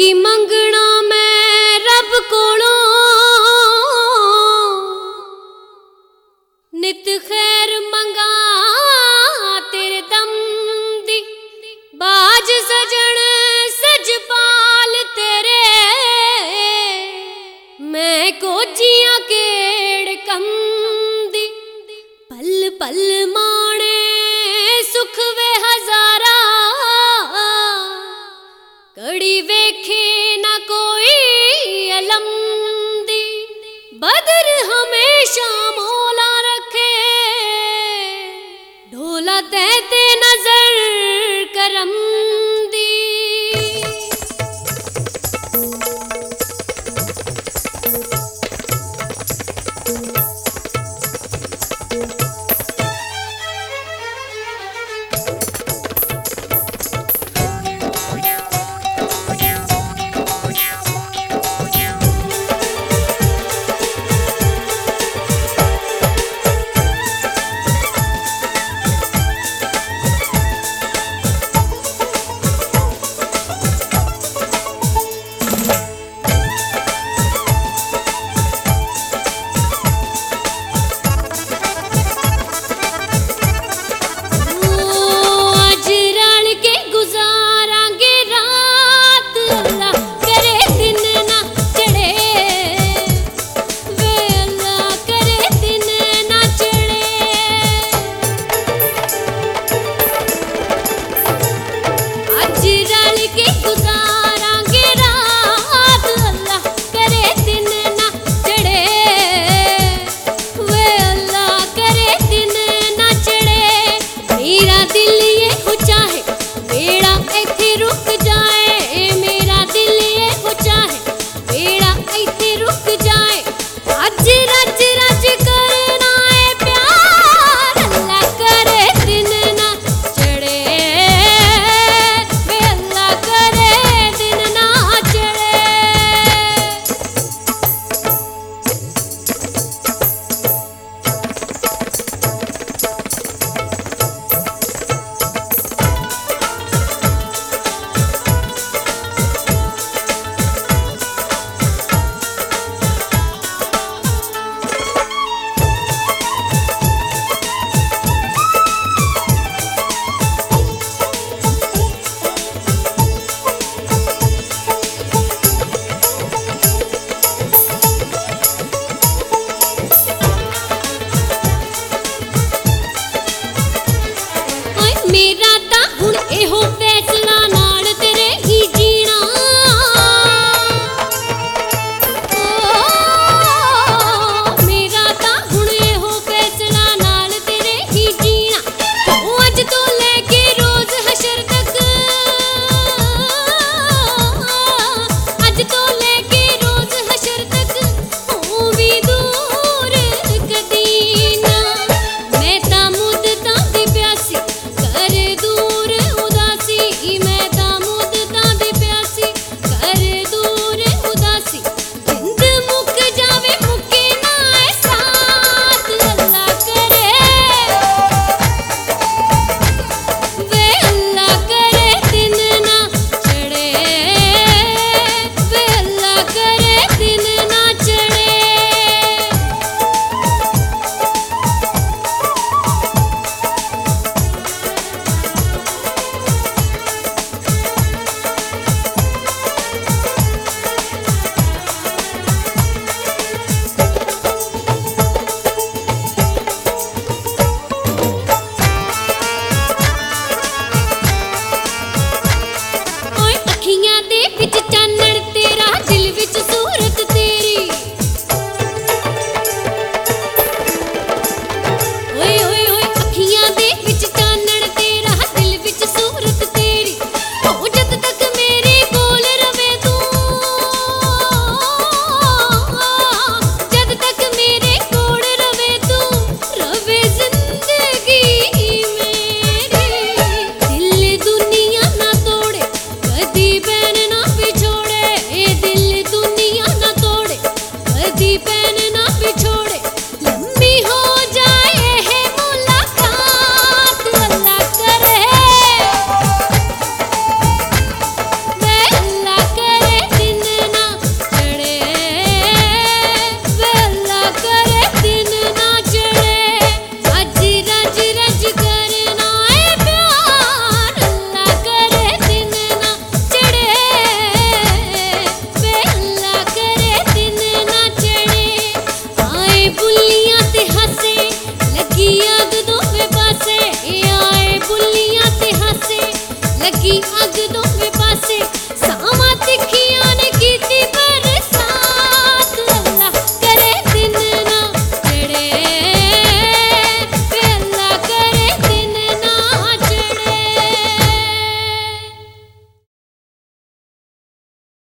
ਮੰਗਣਾ ਮੈਂ ਰੱਬ ਕੋਲੋਂ? ਨਿਤ ਖੈਰ ਮੰਗਾ ਤੇਰੇ ਦਮ ਦੀ। ਬਾਜ ਸਜਣ ਸਜ ਪਾਲ ਤੇਰੇ। ਮੈਂ ਕੋਜੀਆਂ ਕਿਹੜ ਕੰਮ ਦੀ। ਪਲ ਪਲ ਮਾਣੇ ਸੁਖ ਵੇ कड़ी वेखे न कोई अलम दी। बदर हमेशा मोला रखे। ढोला तहते नज़र होते